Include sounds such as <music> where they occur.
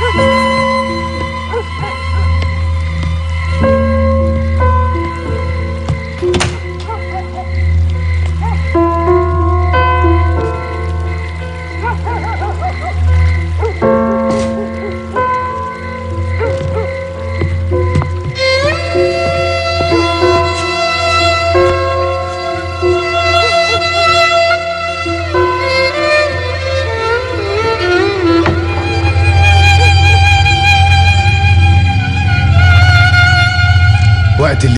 Música <laughs> وقت اللي